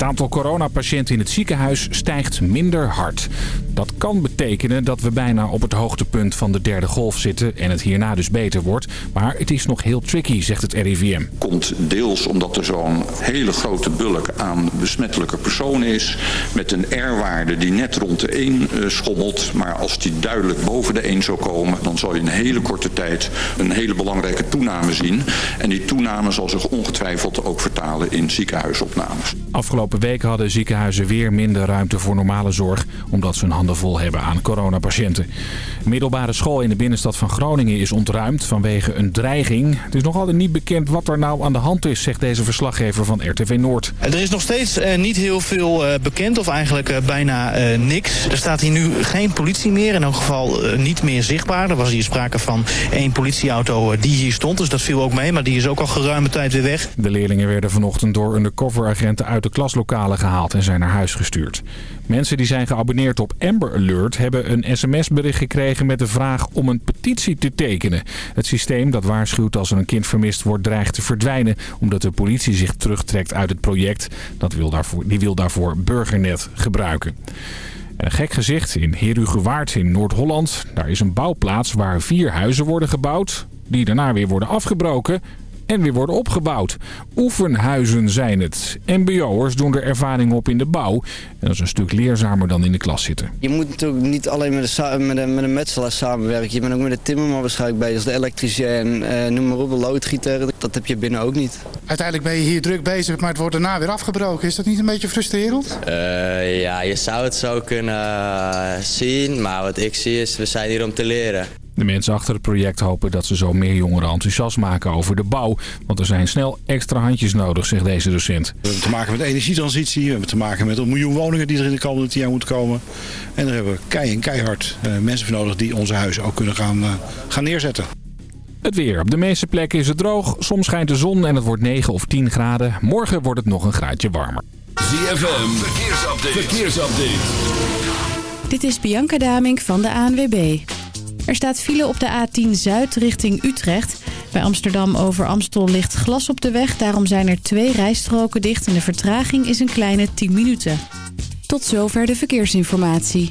Het aantal coronapatiënten in het ziekenhuis stijgt minder hard. Dat kan betekenen dat we bijna op het hoogtepunt van de derde golf zitten en het hierna dus beter wordt. Maar het is nog heel tricky, zegt het RIVM. Komt deels omdat er zo'n hele grote bulk aan besmettelijke personen is. Met een R-waarde die net rond de 1 eh, schommelt. Maar als die duidelijk boven de 1 zou komen, dan zal je in een hele korte tijd een hele belangrijke toename zien. En die toename zal zich ongetwijfeld ook vertalen in ziekenhuisopnames. Afgelopen week hadden ziekenhuizen weer minder ruimte voor normale zorg, omdat ze hun handen vol hebben aan coronapatiënten. Een middelbare school in de binnenstad van Groningen is ontruimd vanwege een dreiging. Het is nog altijd niet bekend wat er nou aan de hand is, zegt deze verslaggever van RTV Noord. Er is nog steeds eh, niet heel veel eh, bekend, of eigenlijk eh, bijna niks. Er staat hier nu geen politie meer, in elk geval niet meer zichtbaar. Er was hier sprake van één politieauto die hier stond, dus dat viel ook mee. Maar die is ook al geruime tijd weer weg. De leerlingen werden vanochtend door undercoveragenten uit de gehaald en zijn naar huis gestuurd. Mensen die zijn geabonneerd op Amber Alert hebben een sms-bericht gekregen met de vraag om een petitie te tekenen. Het systeem dat waarschuwt als er een kind vermist wordt dreigt te verdwijnen omdat de politie zich terugtrekt uit het project. Dat wil daarvoor, die wil daarvoor Burgernet gebruiken. En een gek gezicht in Herugewaard in Noord-Holland. Daar is een bouwplaats waar vier huizen worden gebouwd. Die daarna weer worden afgebroken en weer worden opgebouwd. Oefenhuizen zijn het. MBO'ers doen er ervaring op in de bouw. En dat is een stuk leerzamer dan in de klas zitten. Je moet natuurlijk niet alleen met de, sa- met de, met de metselaar samenwerken. Je bent ook met de timmerman waarschijnlijk bezig. De elektricien, eh, noem maar op, de loodgieter. Dat heb je binnen ook niet. Uiteindelijk ben je hier druk bezig, maar het wordt daarna weer afgebroken. Is dat niet een beetje frustrerend? Eh, ja, je zou het zo kunnen eh, zien, maar wat ik zie is, we zijn hier om te leren. De mensen achter het project hopen dat ze zo meer jongeren enthousiast maken over de bouw. Want er zijn snel extra handjes nodig, zegt deze docent. We hebben te maken met energietransitie. We hebben te maken met een miljoen woningen die er in de komende tien jaar moeten komen. En daar hebben we kei en keihard eh, mensen voor nodig die onze huizen ook kunnen gaan, eh, gaan neerzetten. Het weer. Op de meeste plekken is het droog. Soms schijnt de zon en het wordt 9 of 10 graden. Morgen wordt het nog een graadje warmer. ZFM, verkeersupdate. verkeersupdate. Dit is Bianca Damink van de ANWB. Er staat file op de A10 Zuid richting Utrecht. Bij Amsterdam over Amstel ligt glas op de weg. Daarom zijn er twee rijstroken dicht en de vertraging is een kleine 10 minuten. Tot zover de verkeersinformatie.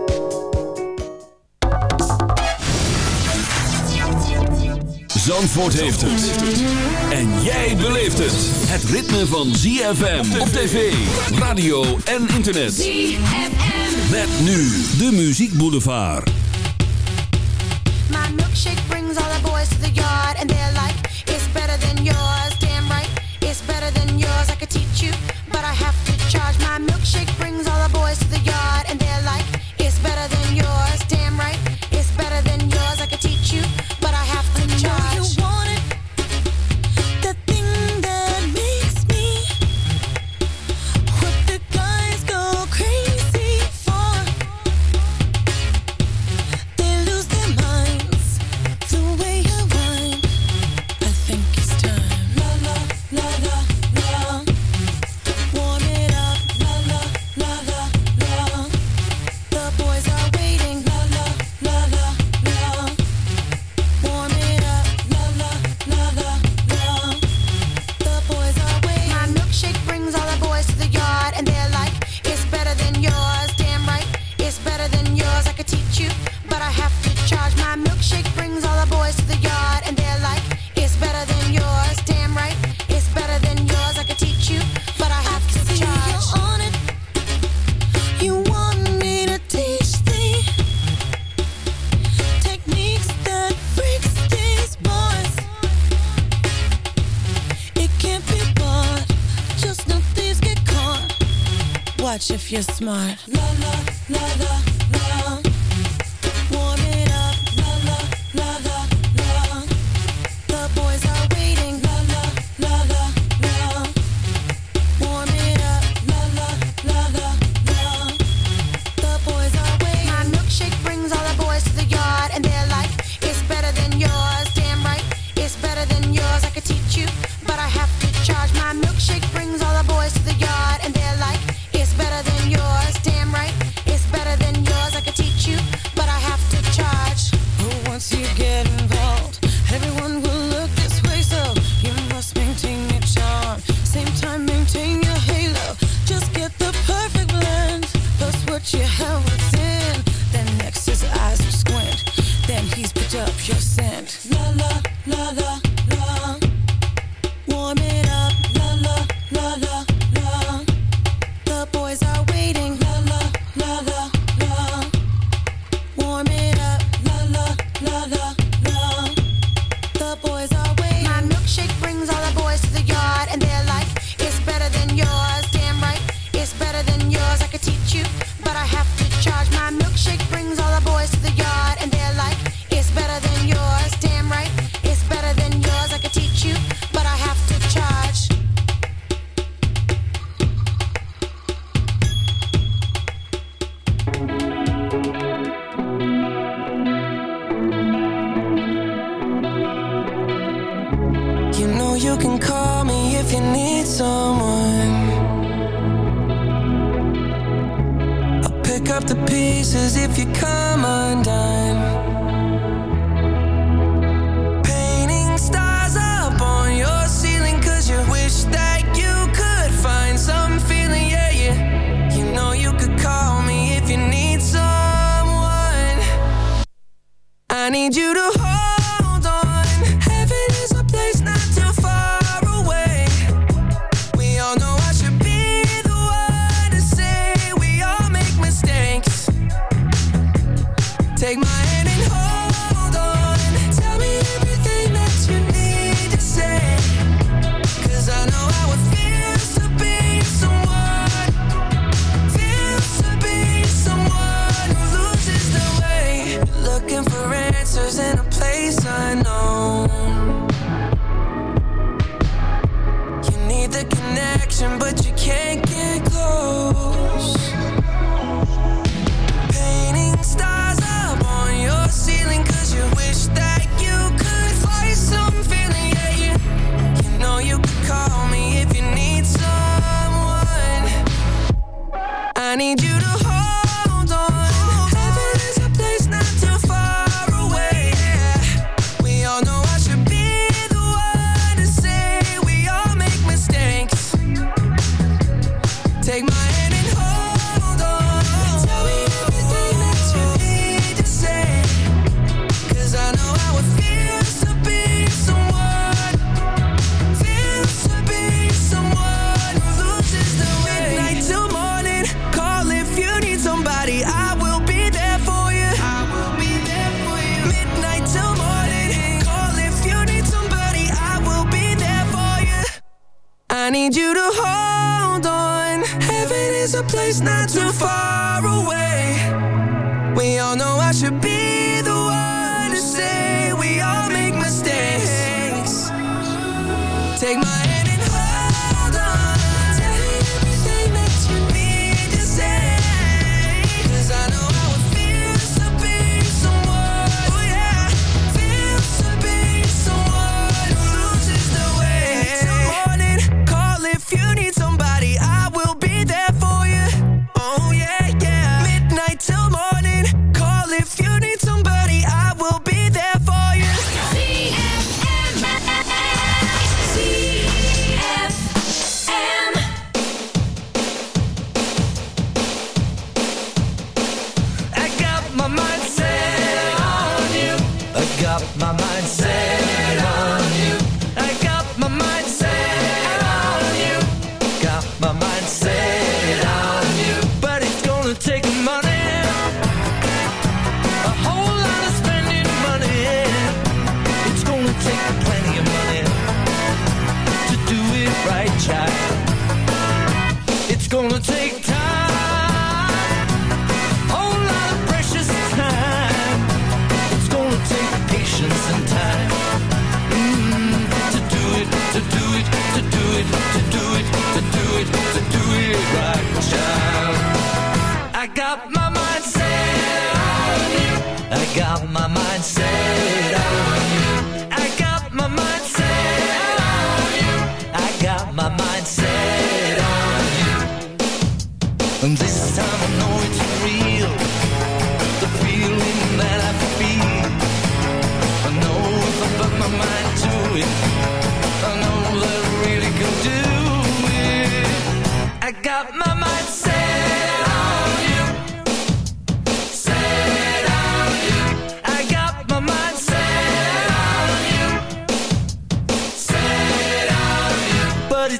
Zandvoort heeft het. En jij beleeft het. Het ritme van ZFM op tv, radio en internet. ZFM. Met nu de Muziek Boulevard. My milkshake brings all the boys to the yard and they're like, it's better than yours. Damn right, it's better than yours. I could teach you, but I have to charge. My milkshake brings all the boys smart.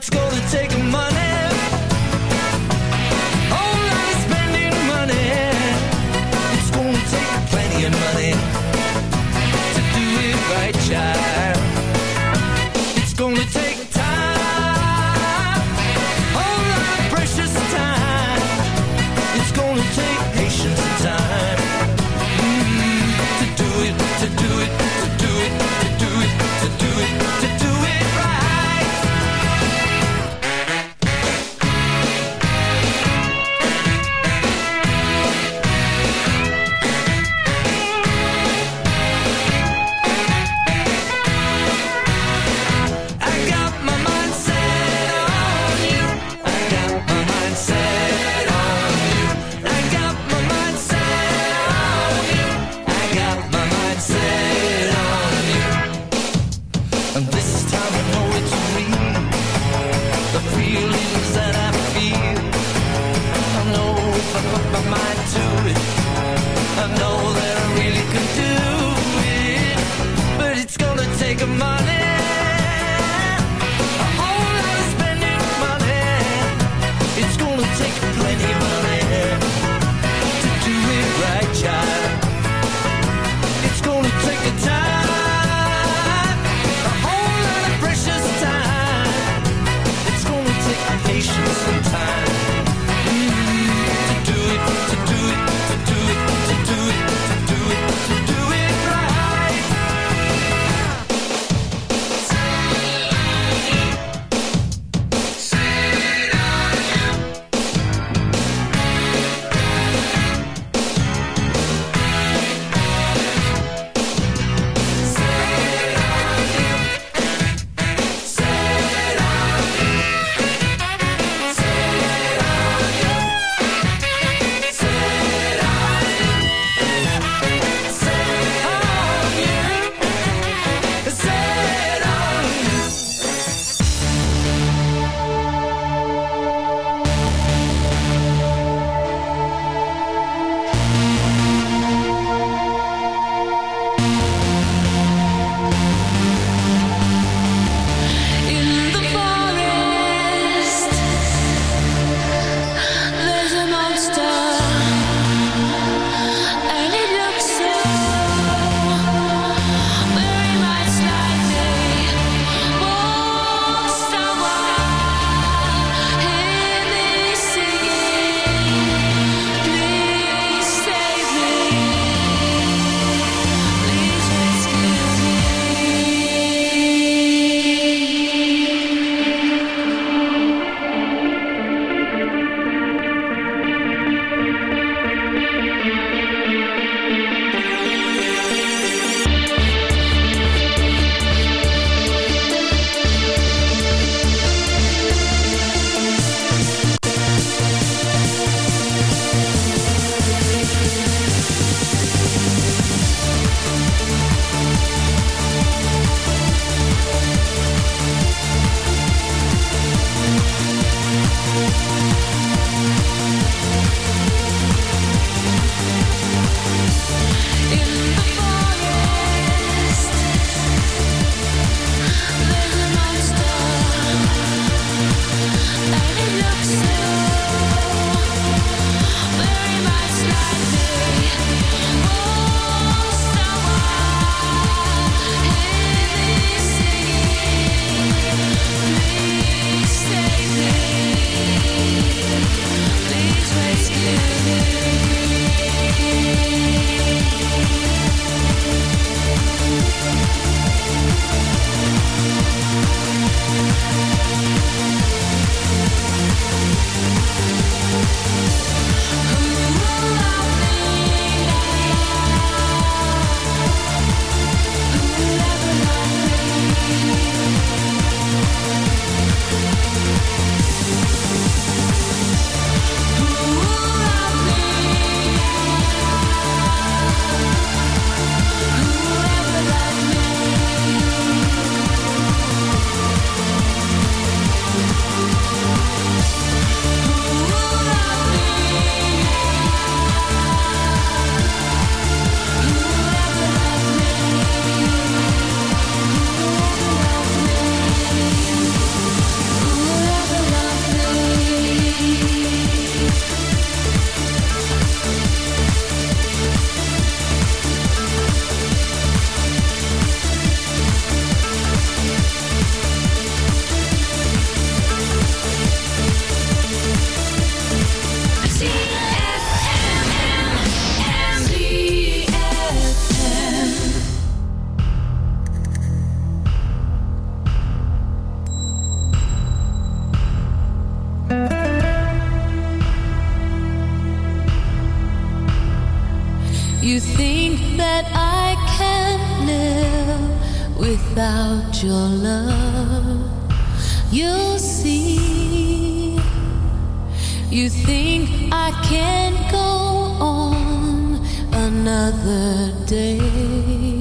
It's gonna take a Whole that I can't live without your love. You'll see. You think I can't go on another day.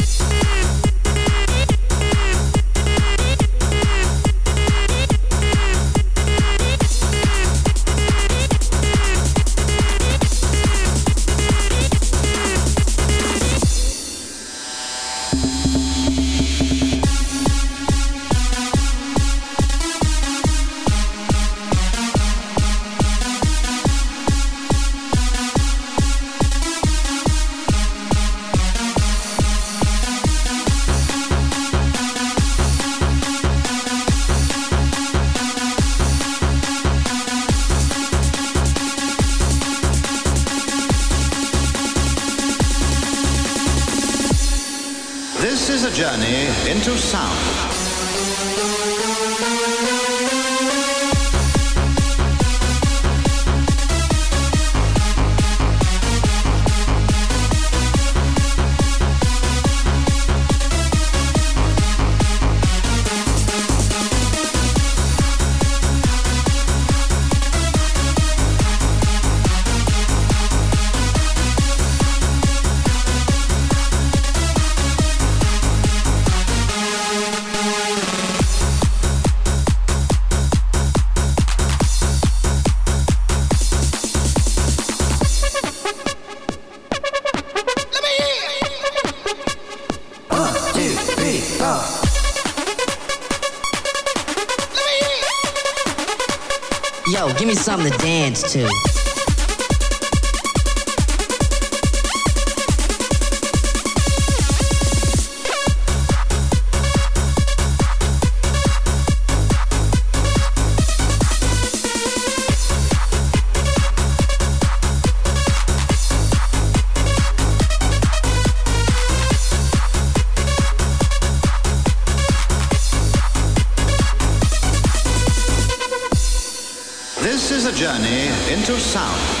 too. journey into sound.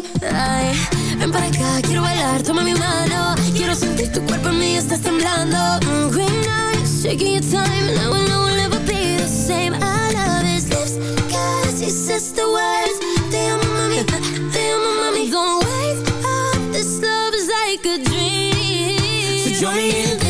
Came. Ay, ven para acá, quiero bailar, toma mi mano. Quiero sentir tu cuerpo en mí, estás temblando. Mm, green eyes, shaking your time, and I know we'll never be the same. I love his lips, cause he says the words. Mami, te amo, mami. Don't wake up, this love is like a dream. So join me in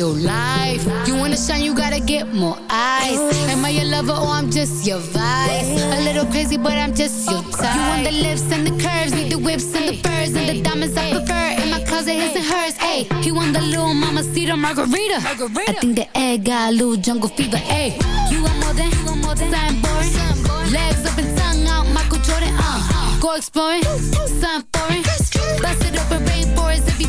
your life. You wanna shine, you gotta get more eyes. Am I your lover or I'm just your vice? A little crazy, but I'm just your type. You want the lips and the curves, need the whips and the furs and the diamonds I prefer. In my closet, his and hers. Hey, he want the little mama cedar margarita. I think the egg got a little jungle fever. Hey, you want more than, you want more than something boring. Legs up and tongue out, Michael Jordan. Uh, go exploring, something foreign. Bust it open, rainforest if you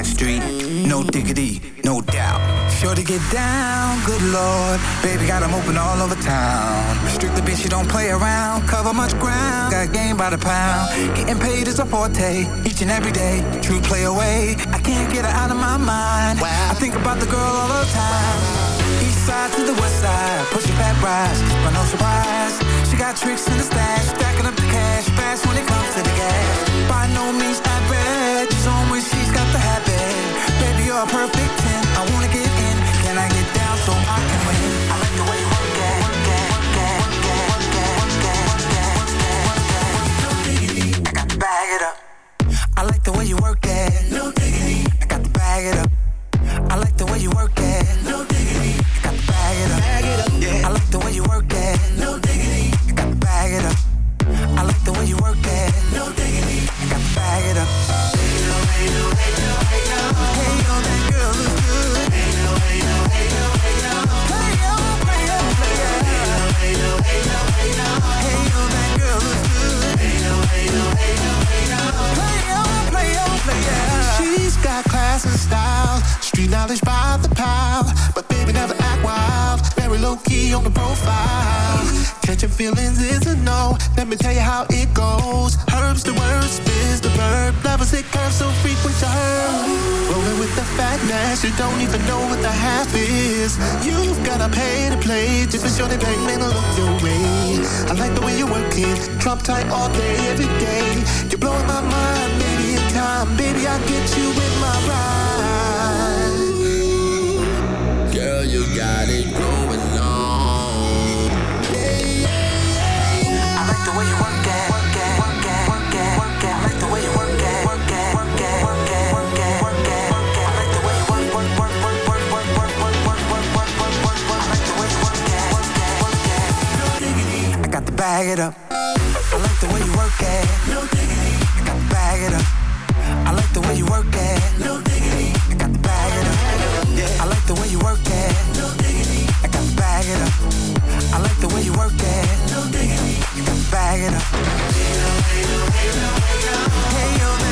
Blackstreet, no diggity, no doubt. Sure to get down, good lord. Baby got 'em open all over town. Strictly bitch, you don't play around. Cover much ground, got game by the pound. Getting paid is a forte, each and every day. True play away, I can't get her out of my mind. I think about the girl all the time. East side to the west side, pushing back rise, but no surprise. She got tricks in the stash, stacking up the cash, fast when it comes to the gas. By no means average, she's on you're a perfect 10, I wanna get in. Can I get down so I can win? I like the way you work it, it, work it, Got class and style, street knowledge by the pound. But baby, never act wild, very low key on the profile. Catching feelings is a no. Let me tell you how it goes. Herbs the word, spins the verb. Levels it curves so frequent to her. Rolling with the fatness, you don't even know what the half is. You've gotta pay to play, just for sure they bang, man, look your way. I like the way you work it, drop tight all day, every day. You're blowing my mind, time, baby, I'll get you in my ride. Girl, you got it going on. I like the way you work it, work. I like the way you work work. I like the way you work. I like the way you work I got to bag it up. I like the way you work it. No I got to bag it up. I like the way you work it. No diggity, I got to bag it up. I like the way you work it. No diggity, I got to bag it up. I like the way you work it. No diggity, I got to bag it up. Hey yo, hey yo, hey yo. Hey yo,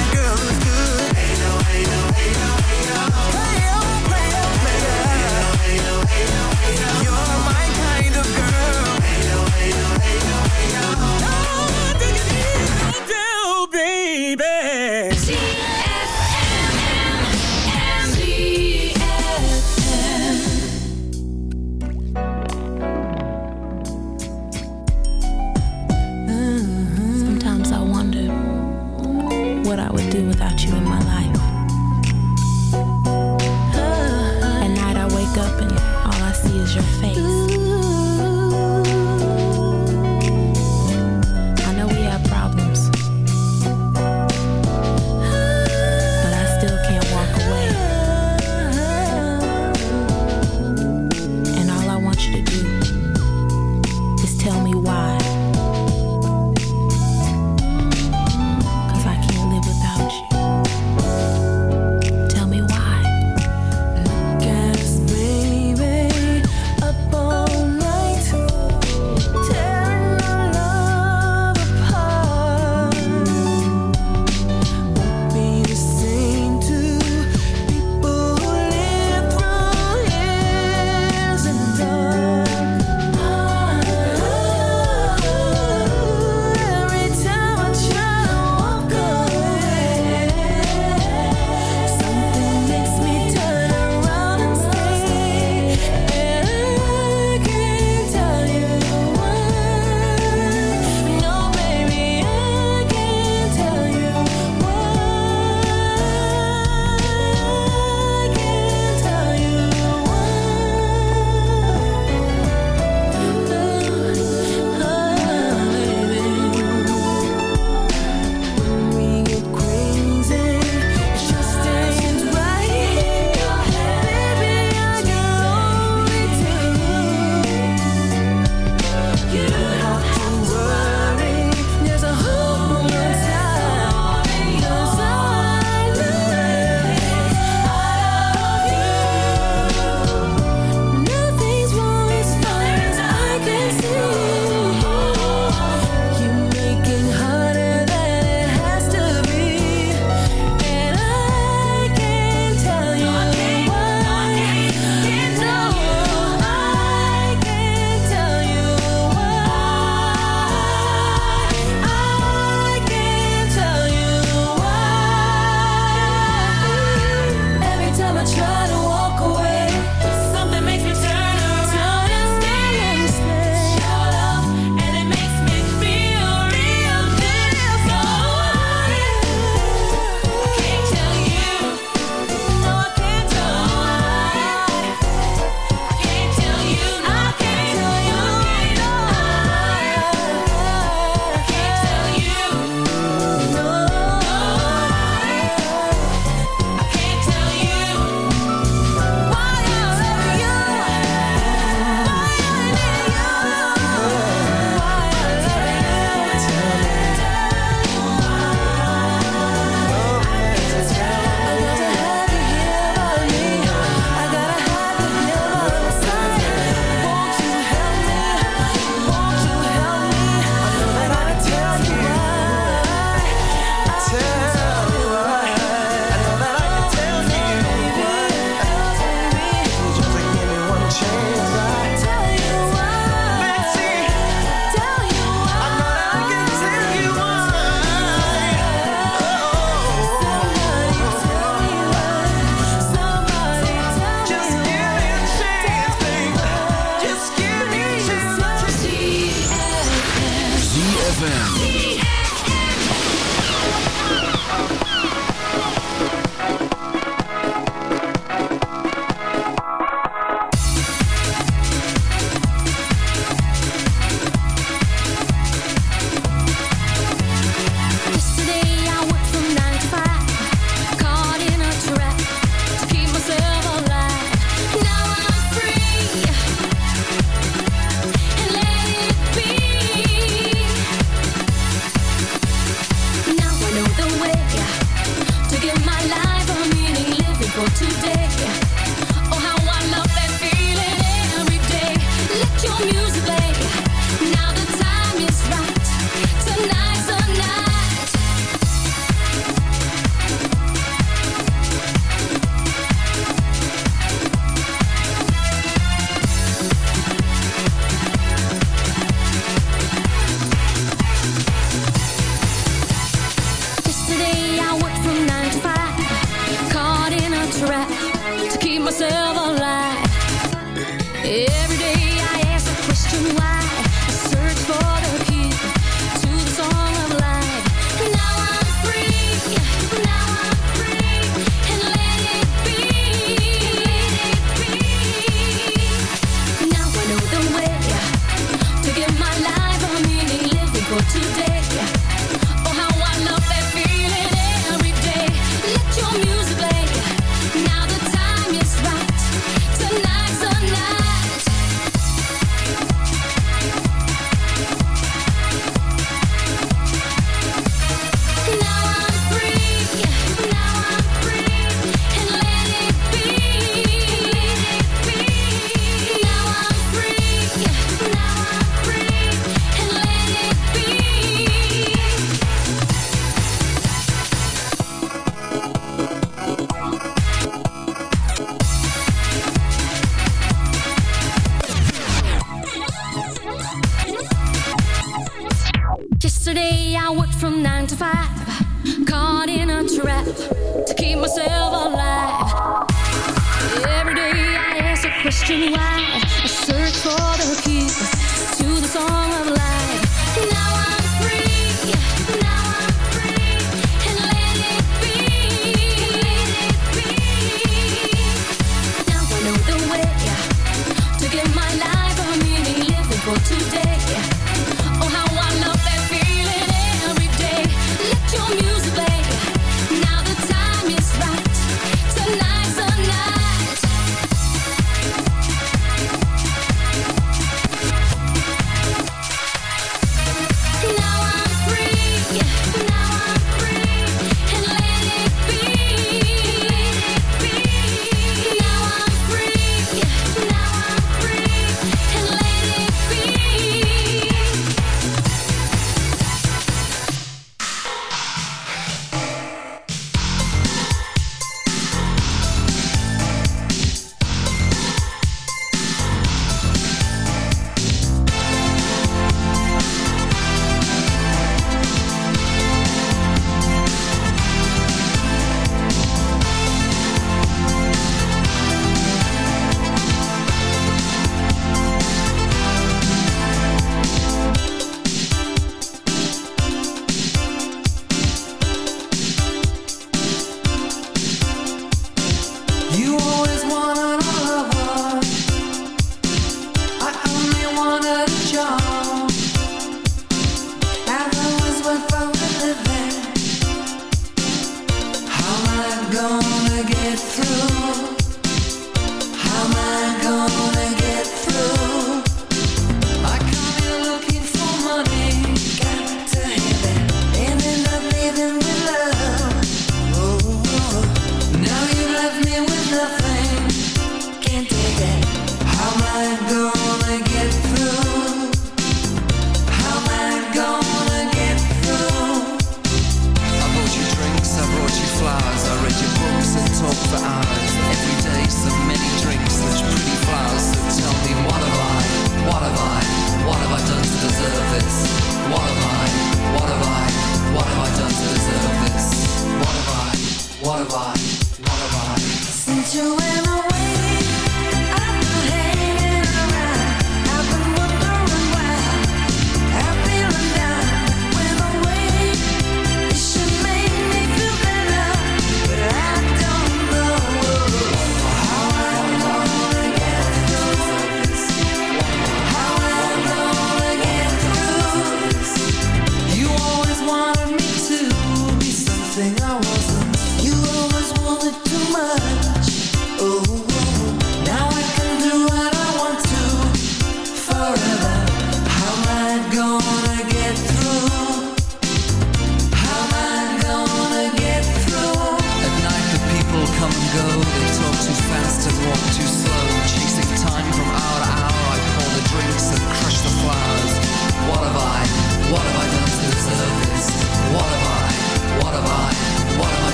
question why. I search for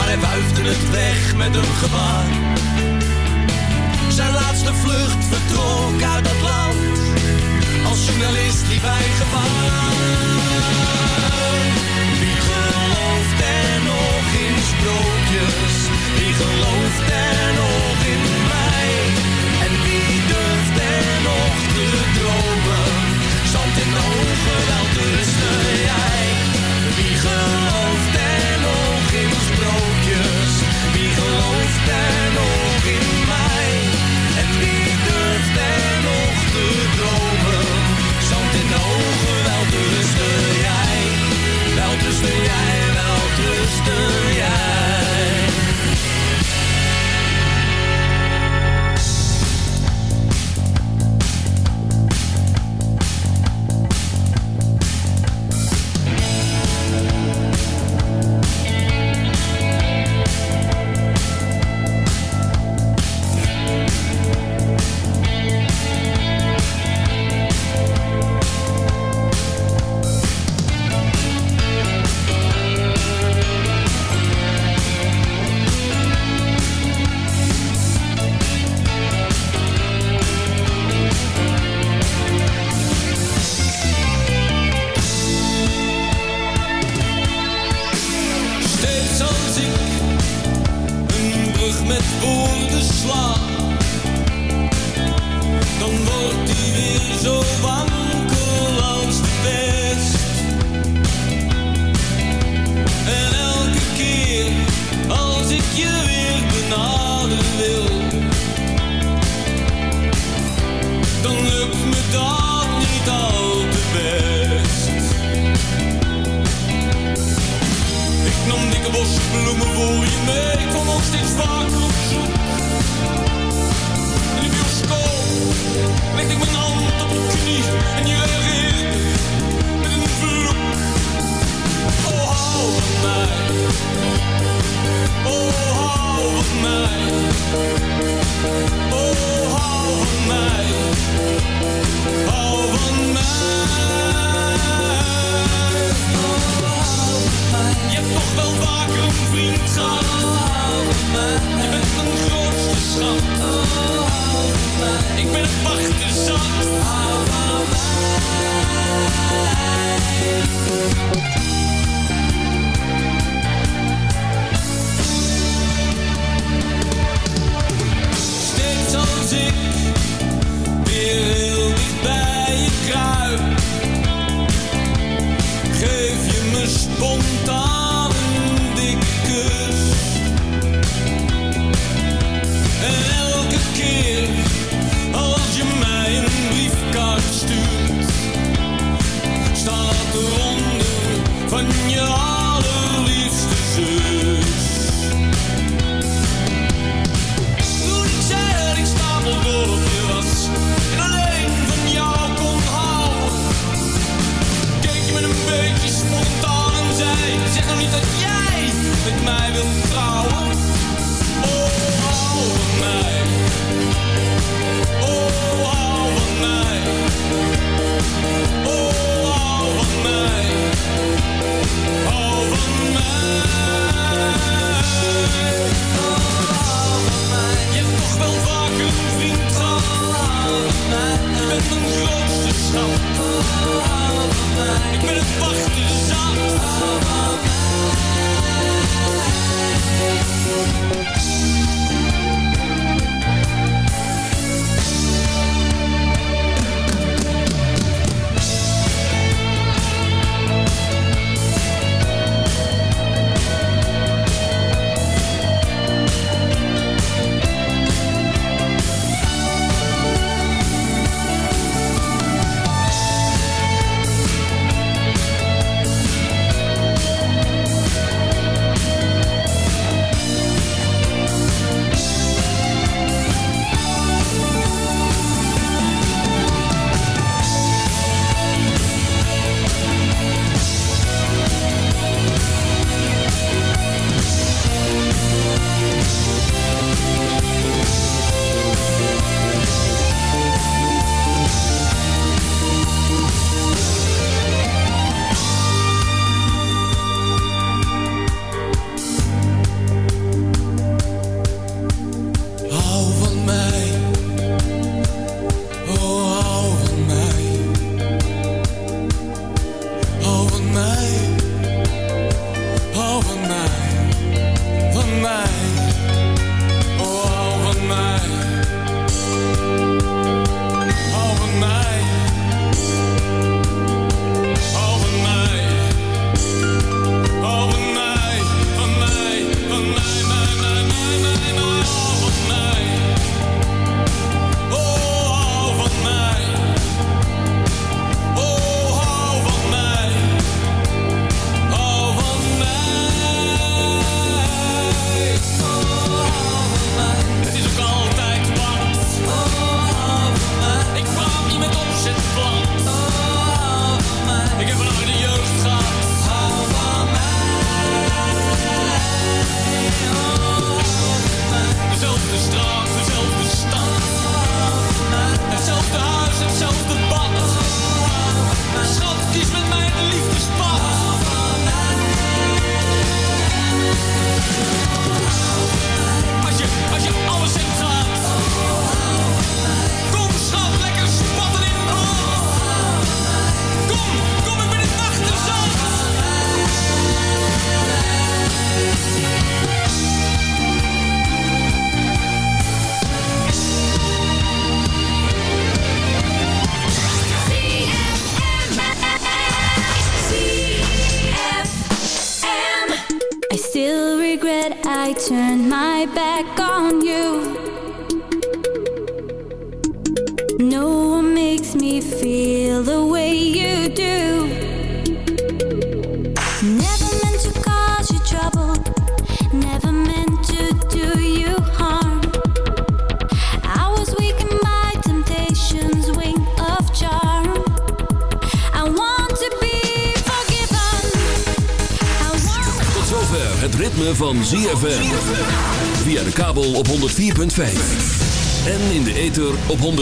maar hij wuifde het weg met een gebaar. Zijn laatste vlucht vertrok uit dat land, als journalist liep hij gevaar. Wie gelooft er nog in sprookjes? Wie gelooft er the